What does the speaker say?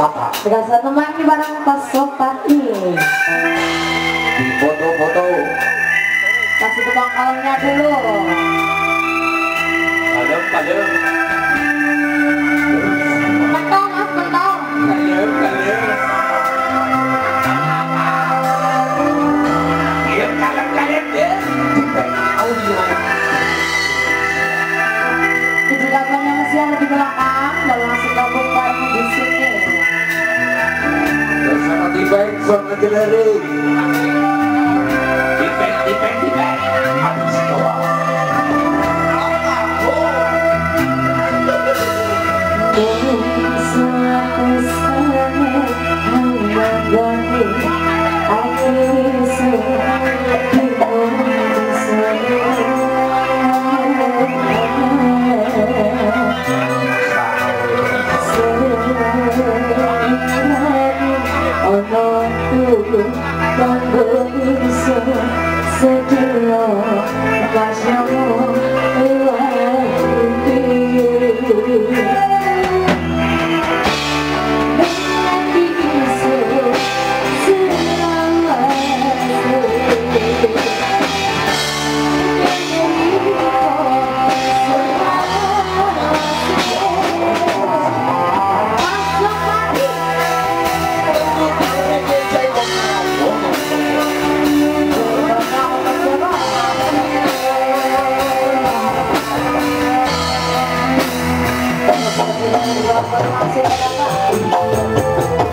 Dengan satu mandi barang pas sopati di foto-foto. Kasih tebang kalungnya dulu. Kalem, kalem. Mentong mas mentong Kalem, kalem. Iya, kalem, kalem ya. tahu di mana? Tujuh gabung back from the gallery. Get back, get back, get back. Oh, my God. Yeah. 頑張ります。